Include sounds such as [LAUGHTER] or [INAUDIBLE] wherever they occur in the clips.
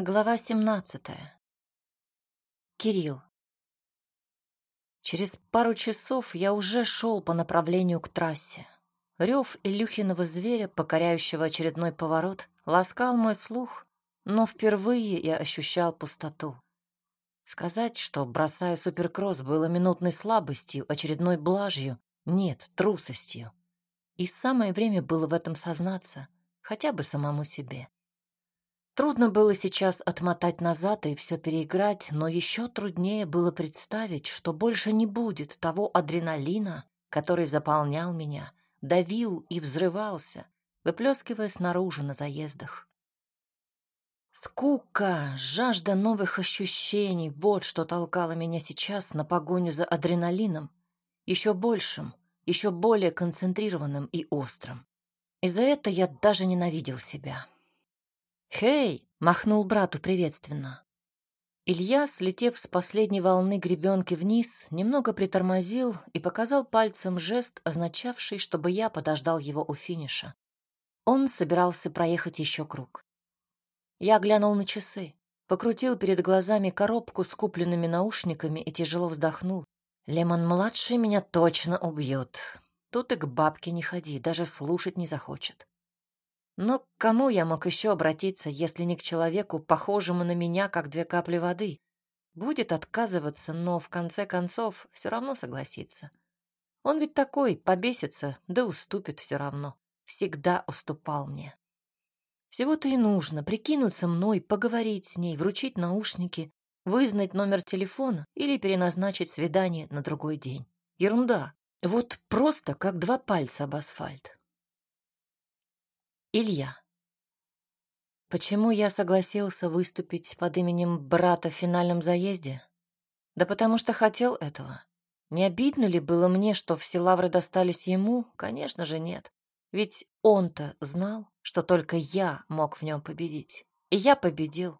Глава 17. Кирилл. Через пару часов я уже шел по направлению к трассе. Рев Илюхиного зверя, покоряющего очередной поворот, ласкал мой слух, но впервые я ощущал пустоту. Сказать, что, бросая суперкросс, было минутной слабостью, очередной блажью, нет, трусостью. И самое время было в этом сознаться, хотя бы самому себе. Трудно было сейчас отмотать назад и все переиграть, но еще труднее было представить, что больше не будет того адреналина, который заполнял меня, давил и взрывался, выплескивая снаружи на заездах. Скука, жажда новых ощущений — вот что толкало меня сейчас на погоню за адреналином, еще большим, еще более концентрированным и острым. И за это я даже ненавидел себя. «Хей!» — махнул брату приветственно. Илья, слетев с последней волны гребенки вниз, немного притормозил и показал пальцем жест, означавший, чтобы я подождал его у финиша. Он собирался проехать еще круг. Я глянул на часы, покрутил перед глазами коробку с купленными наушниками и тяжело вздохнул. Лемон-младший меня точно убьет. Тут и к бабке не ходи, даже слушать не захочет. Но к кому я мог еще обратиться, если не к человеку, похожему на меня, как две капли воды? Будет отказываться, но в конце концов все равно согласится. Он ведь такой, побесится, да уступит все равно. Всегда уступал мне. Всего-то и нужно прикинуться мной, поговорить с ней, вручить наушники, вызнать номер телефона или переназначить свидание на другой день. Ерунда. Вот просто как два пальца об асфальт. Илья. Почему я согласился выступить под именем брата в финальном заезде? Да потому что хотел этого. Не обидно ли было мне, что все лавры достались ему? Конечно же, нет. Ведь он-то знал, что только я мог в нем победить. И я победил.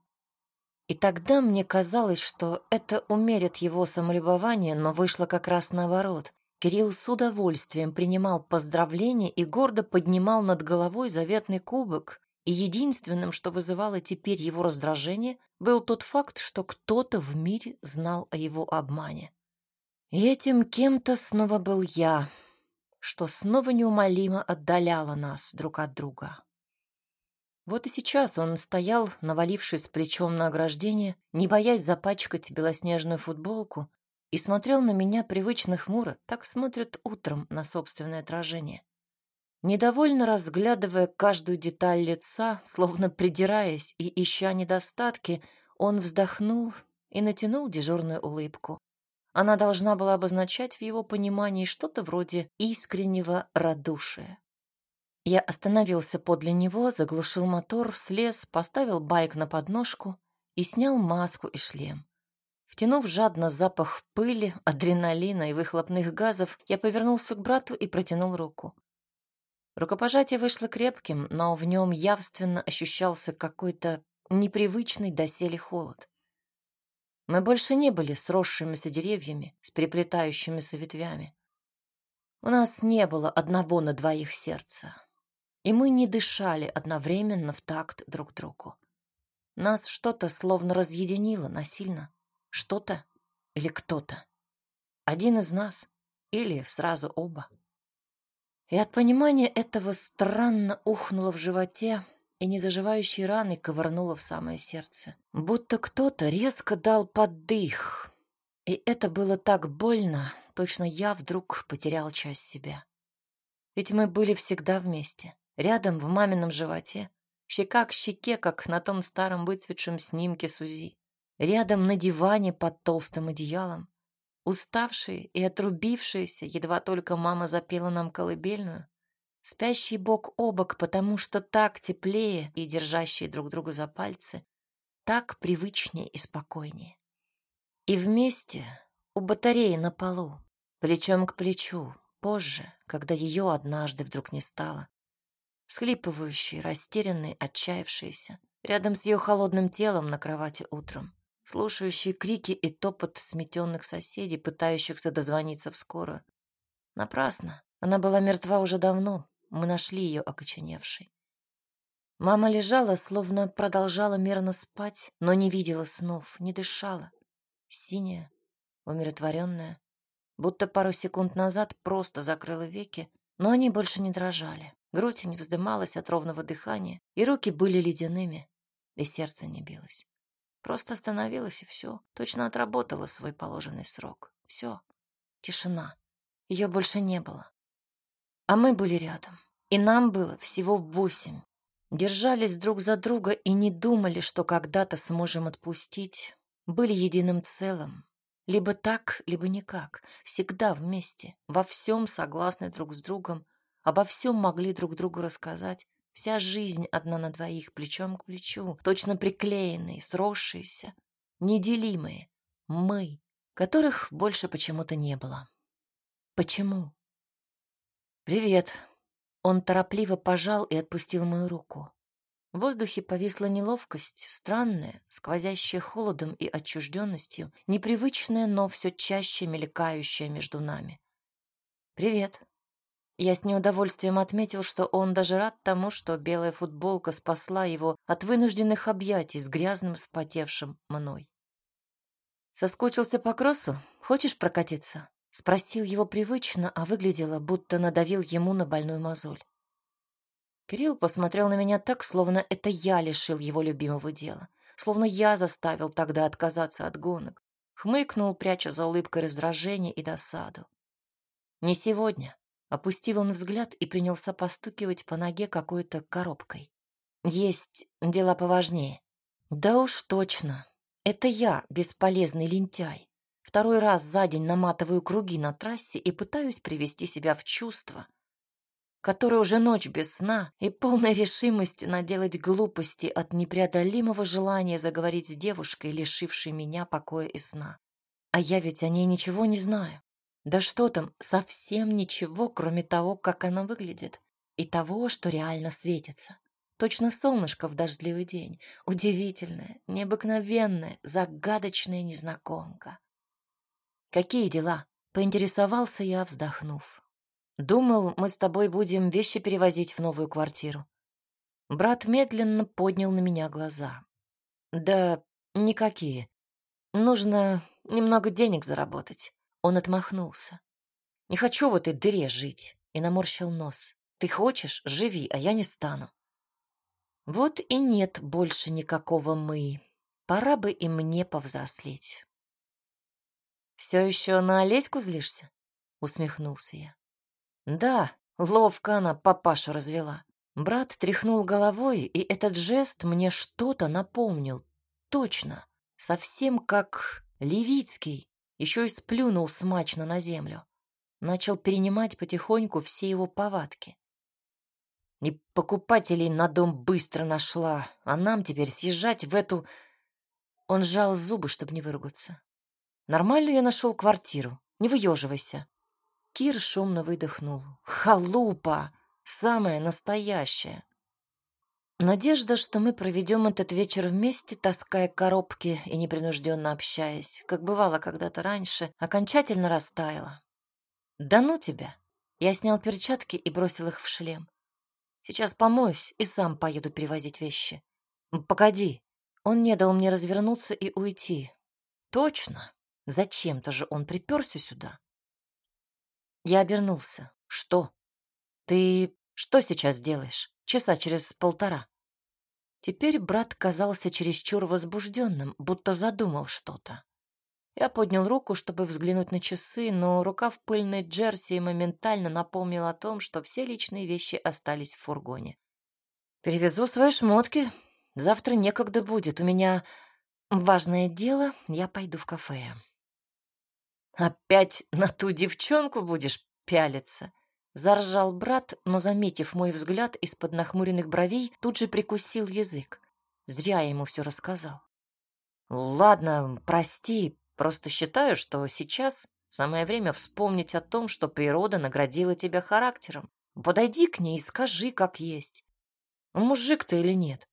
И тогда мне казалось, что это умерит его самолюбование, но вышло как раз наоборот. Кирилл с удовольствием принимал поздравления и гордо поднимал над головой заветный кубок, и единственным, что вызывало теперь его раздражение, был тот факт, что кто-то в мире знал о его обмане. И этим кем-то снова был я, что снова неумолимо отдаляло нас друг от друга. Вот и сейчас он стоял, навалившись плечом на ограждение, не боясь запачкать белоснежную футболку, и смотрел на меня привычно хмуро, так смотрят утром на собственное отражение. Недовольно разглядывая каждую деталь лица, словно придираясь и ища недостатки, он вздохнул и натянул дежурную улыбку. Она должна была обозначать в его понимании что-то вроде искреннего радушия. Я остановился подле него, заглушил мотор, слез, поставил байк на подножку и снял маску и шлем. Втянув жадно запах пыли, адреналина и выхлопных газов, я повернулся к брату и протянул руку. Рукопожатие вышло крепким, но в нем явственно ощущался какой-то непривычный доселе холод. Мы больше не были сросшимися деревьями с переплетающимися ветвями. У нас не было одного на двоих сердца, и мы не дышали одновременно в такт друг другу. Нас что-то словно разъединило насильно. Что-то или кто-то. Один из нас или сразу оба. И от понимания этого странно ухнуло в животе, и незаживающей раны ковырнуло в самое сердце. Будто кто-то резко дал поддых. И это было так больно, точно я вдруг потерял часть себя. Ведь мы были всегда вместе, рядом в мамином животе, щека к щеке, как на том старом выцветшем снимке Сузи рядом на диване под толстым одеялом, уставшие и отрубившиеся, едва только мама запела нам колыбельную, спящие бок о бок, потому что так теплее и держащие друг друга за пальцы, так привычнее и спокойнее. И вместе у батареи на полу, плечом к плечу, позже, когда ее однажды вдруг не стало, схлипывающие, растерянные, отчаявшиеся, рядом с ее холодным телом на кровати утром слушающие крики и топот сметенных соседей, пытающихся дозвониться в скорую. Напрасно. Она была мертва уже давно. Мы нашли ее окоченевшей. Мама лежала, словно продолжала мирно спать, но не видела снов, не дышала. Синяя, умиротворенная, будто пару секунд назад просто закрыла веки, но они больше не дрожали. Грудь не вздымалась от ровного дыхания, и руки были ледяными, и сердце не билось. Просто остановилась, и все. Точно отработала свой положенный срок. Все. Тишина. Ее больше не было. А мы были рядом. И нам было всего восемь. Держались друг за друга и не думали, что когда-то сможем отпустить. Были единым целым. Либо так, либо никак. Всегда вместе. Во всем согласны друг с другом. Обо всем могли друг другу рассказать. Вся жизнь одна на двоих, плечом к плечу. Точно приклеенные, сросшиеся, неделимые. Мы, которых больше почему-то не было. Почему? «Привет», он торопливо пожал и отпустил мою руку. В воздухе повисла неловкость, странная, сквозящая холодом и отчужденностью, непривычная, но все чаще мелькающая между нами. «Привет». Я с неудовольствием отметил, что он даже рад тому, что белая футболка спасла его от вынужденных объятий с грязным, спотевшим мной. «Соскучился по кроссу? Хочешь прокатиться?» Спросил его привычно, а выглядело, будто надавил ему на больную мозоль. Кирилл посмотрел на меня так, словно это я лишил его любимого дела, словно я заставил тогда отказаться от гонок. Хмыкнул, пряча за улыбкой раздражение и досаду. «Не сегодня», — опустил он взгляд и принялся постукивать по ноге какой-то коробкой. «Есть дела поважнее». «Да уж точно. Это я, бесполезный лентяй. Второй раз за день наматываю круги на трассе и пытаюсь привести себя в чувство, которое уже ночь без сна и полной решимости наделать глупости от непреодолимого желания заговорить с девушкой, лишившей меня покоя и сна. А я ведь о ней ничего не знаю. Да что там, совсем ничего, кроме того, как она выглядит, и того, что реально светится. Точно солнышко в дождливый день. Удивительная, необыкновенная, загадочная незнакомка. «Какие дела?» — поинтересовался я, вздохнув. «Думал, мы с тобой будем вещи перевозить в новую квартиру». Брат медленно поднял на меня глаза. «Да никакие. Нужно немного денег заработать». Он отмахнулся. «Не хочу в этой дыре жить», и наморщил нос. «Ты хочешь? Живи, а я не стану». Вот и нет больше никакого «мы». Пора бы и мне повзрослеть. «Все еще на Олеську злишься?» — усмехнулся я. «Да, ловко она папашу развела». Брат тряхнул головой, и этот жест мне что-то напомнил. Точно, совсем как Левицкий, еще и сплюнул смачно на землю. Начал перенимать потихоньку все его повадки. И покупателей на дом быстро нашла, а нам теперь съезжать в эту... Он сжал зубы, чтобы не выругаться. Нормальную я нашел квартиру. Не выеживайся. Кир шумно выдохнул. Халупа! Самая настоящая. Надежда, что мы проведем этот вечер вместе, таская коробки и непринужденно общаясь, как бывало когда-то раньше, окончательно растаяла. «Да ну тебя!» Я снял перчатки и бросил их в шлем. «Сейчас помоюсь и сам поеду перевозить вещи». «Погоди!» Он не дал мне развернуться и уйти. «Точно!» Зачем-то же он приперся сюда. Я обернулся. Что? Ты что сейчас делаешь? Часа через полтора. Теперь брат казался чересчур возбужденным, будто задумал что-то. Я поднял руку, чтобы взглянуть на часы, но рука в пыльной джерси моментально напомнила о том, что все личные вещи остались в фургоне. «Перевезу свои шмотки. Завтра некогда будет. У меня важное дело. Я пойду в кафе». «Опять на ту девчонку будешь пялиться?» Заржал брат, но, заметив мой взгляд из-под нахмуренных бровей, тут же прикусил язык. Зря я ему все рассказал. «Ладно, прости, просто считаю, что сейчас самое время вспомнить о том, что природа наградила тебя характером. Подойди к ней и скажи, как есть. Мужик ты или нет?»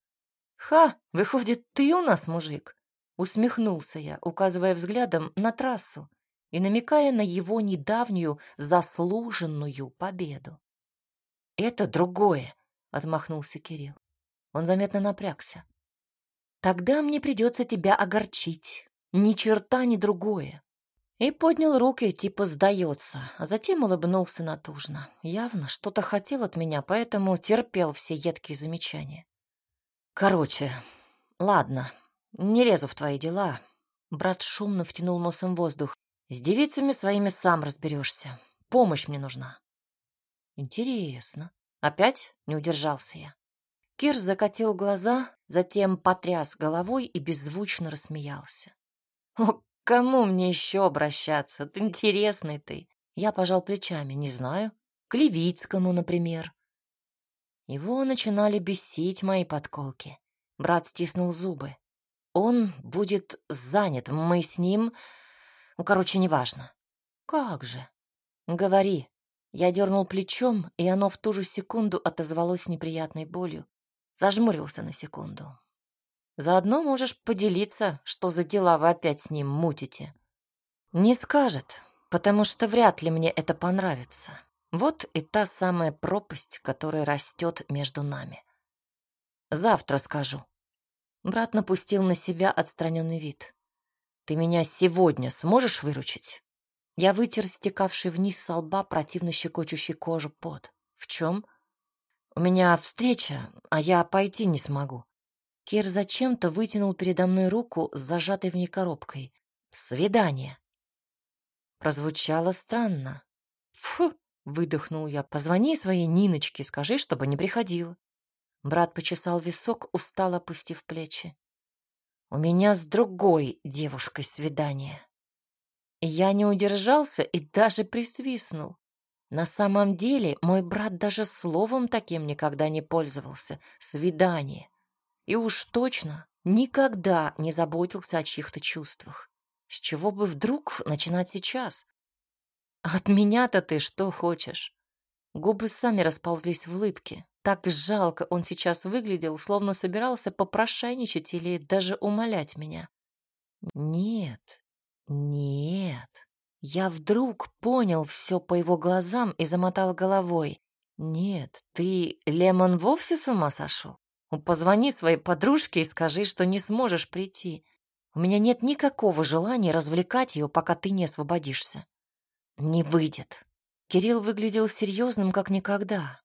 «Ха, выходит, ты у нас мужик?» Усмехнулся я, указывая взглядом на трассу, и намекая на его недавнюю заслуженную победу. «Это другое», — отмахнулся Кирилл. Он заметно напрягся. Тогда мне придется тебя огорчить. Ни черта, ни другое. И поднял руки, типа сдается, а затем улыбнулся натужно. Явно что-то хотел от меня, поэтому терпел все едкие замечания. Короче, ладно, не лезу в твои дела. Брат шумно втянул носом воздух. С девицами своими сам разберешься. Помощь мне нужна. Интересно. Опять не удержался я. Кир закатил глаза, затем потряс головой и беззвучно рассмеялся. «О, кому мне еще обращаться? Ты интересный ты!» Я пожал плечами. «Не знаю. К Левицкому, например». Его начинали бесить мои подколки. Брат стиснул зубы. «Он будет занят. Мы с ним...» Ну, короче, неважно. «Как же?» «Говори». Я дернул плечом, и оно в ту же секунду отозвалось неприятной болью. Зажмурился на секунду. Заодно можешь поделиться, что за дела вы опять с ним мутите. Не скажет, потому что вряд ли мне это понравится. Вот и та самая пропасть, которая растет между нами. Завтра скажу. Брат напустил на себя отстраненный вид. Ты меня сегодня сможешь выручить? Я вытер стекавший вниз со лба противно щекочущий кожу пот. В чем? У меня встреча, а я пойти не смогу. Кир зачем-то вытянул передо мной руку с зажатой в ней коробкой. «Свидание». Прозвучало странно. «Фу!» — выдохнул я. «Позвони своей Ниночке, скажи, чтобы не приходила». Брат почесал висок, устало опустив плечи. «У меня с другой девушкой свидание». Я не удержался и даже присвистнул. На самом деле мой брат даже словом таким никогда не пользовался. Свидание. И уж точно никогда не заботился о чьих-то чувствах. С чего бы вдруг начинать сейчас? От меня-то ты что хочешь? Губы сами расползлись в улыбке. Так жалко он сейчас выглядел, словно собирался попрошайничать или даже умолять меня. Нет, нет. Я вдруг понял все по его глазам и замотал головой. Нет, ты, Лемон, вовсе с ума сошел? Позвони своей подружке и скажи, что не сможешь прийти. У меня нет никакого желания развлекать ее, пока ты не освободишься. Не выйдет. Кирилл выглядел серьезным, как никогда.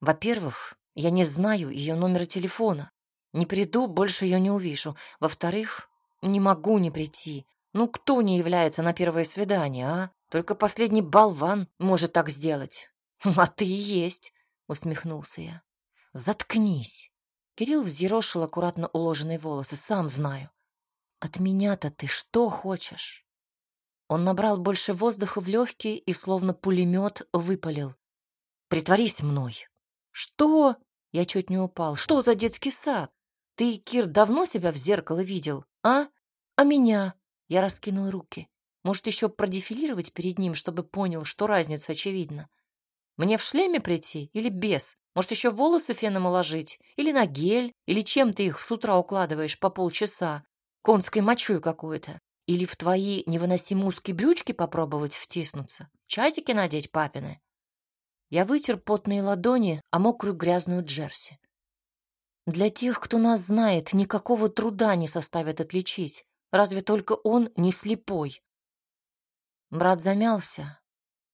Во-первых, я не знаю ее номера телефона. Не приду, больше ее не увижу. Во-вторых, не могу не прийти. Ну, кто не является на первое свидание, а? Только последний болван может так сделать. [LAUGHS] А ты и есть, усмехнулся я. Заткнись. Кирилл взъерошил аккуратно уложенные волосы. Сам знаю. От меня-то ты что хочешь? Он набрал больше воздуха в легкие и, словно пулемет, выпалил. Притворись мной. Что? Я чуть не упал. Что за детский сад? Ты, Кир, давно себя в зеркало видел, а? А меня? Я раскинул руки. Может, еще продефилировать перед ним, чтобы понял, что разница очевидна. Мне в шлеме прийти или без? Может, еще волосы феном уложить? Или на гель? Или чем ты их с утра укладываешь по полчаса? Конской мочой какой-то? Или в твои невыносимо узкие брючки попробовать втиснуться? Часики надеть папины? Я вытер потные ладони, а мокрую грязную джерси. Для тех, кто нас знает, никакого труда не составит отличить. Разве только он не слепой. Брат замялся,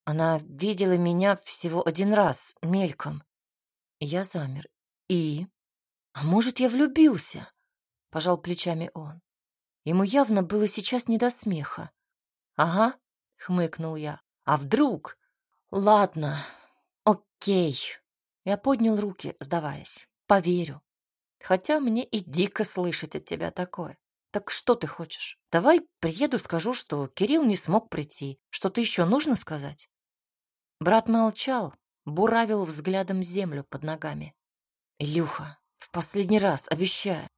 она видела меня всего один раз, мельком. Я замер. И? А может, я влюбился? Пожал плечами он. Ему явно было сейчас не до смеха. Ага, хмыкнул я. А вдруг? Ладно, окей. Я поднял руки, сдаваясь. Поверю. Хотя мне и дико слышать от тебя такое. Так что ты хочешь? Давай приеду, скажу, что Кирилл не смог прийти. Что-то еще нужно сказать? Брат молчал, буравил взглядом землю под ногами. «Илюха, в последний раз, обещаю».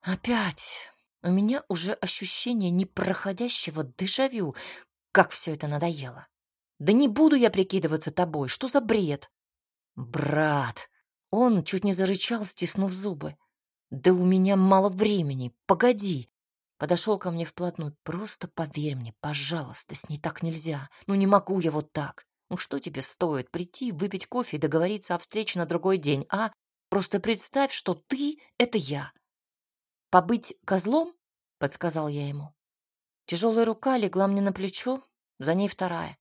«Опять. У меня уже ощущение непроходящего дежавю. Как все это надоело. Да не буду я прикидываться тобой. Что за бред?» «Брат!» Он чуть не зарычал, стиснув зубы. «Да у меня мало времени. Погоди!» Подошел ко мне вплотную. «Просто поверь мне, пожалуйста, с ней так нельзя. Ну не могу я вот так. Ну что тебе стоит прийти, выпить кофе и договориться о встрече на другой день, а? Просто представь, что ты — это я. Побыть козлом? — подсказал я ему. Тяжелая рука легла мне на плечо, за ней вторая.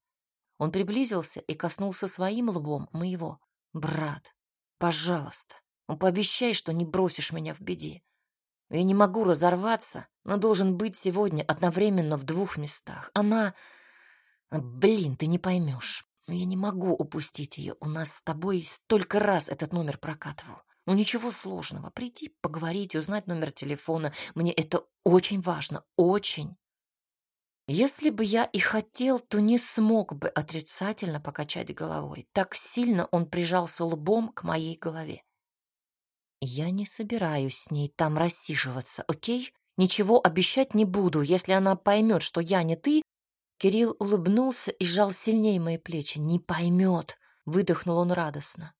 Он приблизился и коснулся своим лбом моего. «Брат, пожалуйста, ну пообещай, что не бросишь меня в беде. Я не могу разорваться, но должен быть сегодня одновременно в двух местах. Она... Блин, ты не поймешь. Я не могу упустить ее. У нас с тобой столько раз этот номер прокатывал. Ну ничего сложного. Прийти, поговорить, узнать номер телефона. Мне это очень важно. Очень. Если бы я и хотел, то не смог бы отрицательно покачать головой. Так сильно он прижался лбом к моей голове. Я не собираюсь с ней там рассиживаться, окей? Ничего обещать не буду. Если она поймет, что я не ты... Кирилл улыбнулся и сжал сильнее мои плечи. Не поймет, выдохнул он радостно.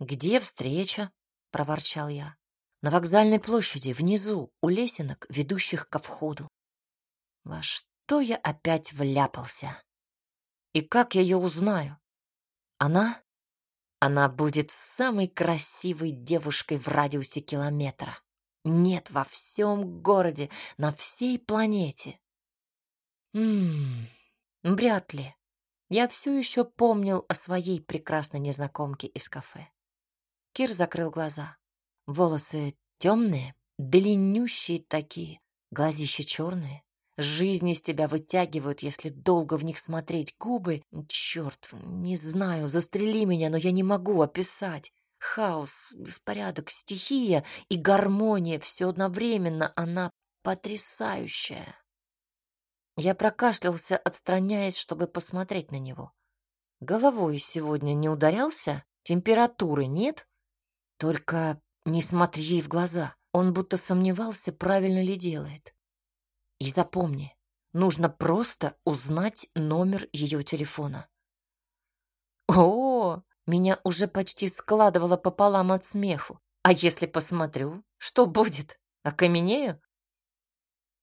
Где встреча? проворчал я. На вокзальной площади, внизу, у лесенок, ведущих ко входу. Во что я опять вляпался? И как я ее узнаю? Она? Она будет самой красивой девушкой в радиусе километра. Нет, во всем городе, на всей планете. Ммм, вряд ли. Я все еще помнил о своей прекрасной незнакомке из кафе. Кир закрыл глаза. Волосы темные, длиннющие такие, глазища черные. Жизнь из тебя вытягивают, если долго в них смотреть. Губы... Черт, не знаю, застрели меня, но я не могу описать. Хаос, беспорядок, стихия и гармония все одновременно. Она потрясающая. Я прокашлялся, отстраняясь, чтобы посмотреть на него. Головой сегодня не ударялся? Температуры нет? Только не смотри ей в глаза. Он будто сомневался, правильно ли делает. И запомни, нужно просто узнать номер ее телефона. О, меня уже почти складывало пополам от смеху. А если посмотрю, что будет? Окаменею?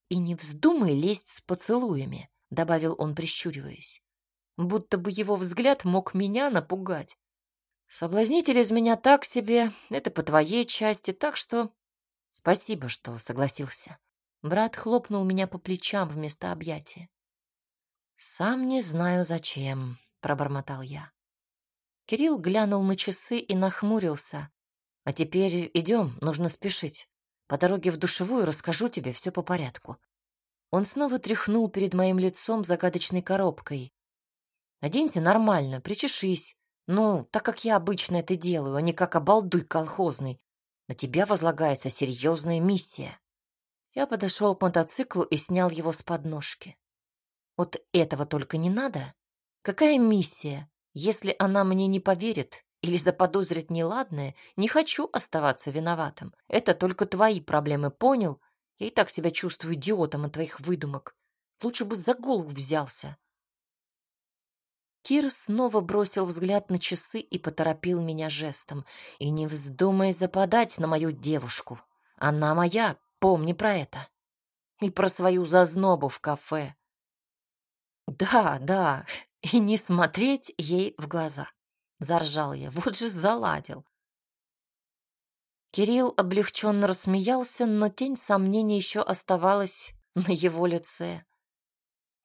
И не вздумай лезть с поцелуями, добавил он, прищуриваясь. Будто бы его взгляд мог меня напугать. Соблазнитель из меня так себе, это по твоей части, так что спасибо, что согласился. Брат хлопнул меня по плечам вместо объятия. «Сам не знаю, зачем», — пробормотал я. Кирилл глянул на часы и нахмурился. «А теперь идем, нужно спешить. По дороге в душевую расскажу тебе все по порядку». Он снова тряхнул перед моим лицом загадочной коробкой. «Оденься нормально, причешись. Ну, так как я обычно это делаю, а не как обалдуй колхозный. На тебя возлагается серьезная миссия». Я подошел к мотоциклу и снял его с подножки. Вот этого только не надо. Какая миссия? Если она мне не поверит или заподозрит неладное, не хочу оставаться виноватым. Это только твои проблемы, понял? Я и так себя чувствую идиотом от твоих выдумок. Лучше бы за голову взялся. Кир снова бросил взгляд на часы и поторопил меня жестом. И не вздумай западать на мою девушку. Она моя, Помни про это. И про свою зазнобу в кафе. Да, да, [LAUGHS] и не смотреть ей в глаза. Заржал я, [LAUGHS] вот же заладил. Кирилл облегченно рассмеялся, но тень сомнения еще оставалась на его лице.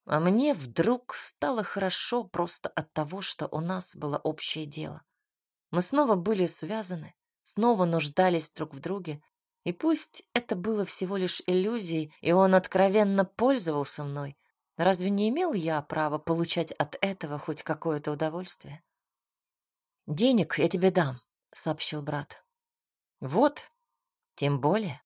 А мне вдруг стало хорошо просто от того, что у нас было общее дело. Мы снова были связаны, снова нуждались друг в друге, и пусть это было всего лишь иллюзией, и он откровенно пользовался мной, разве не имел я права получать от этого хоть какое-то удовольствие? «Денег я тебе дам», — сообщил брат. «Вот, тем более».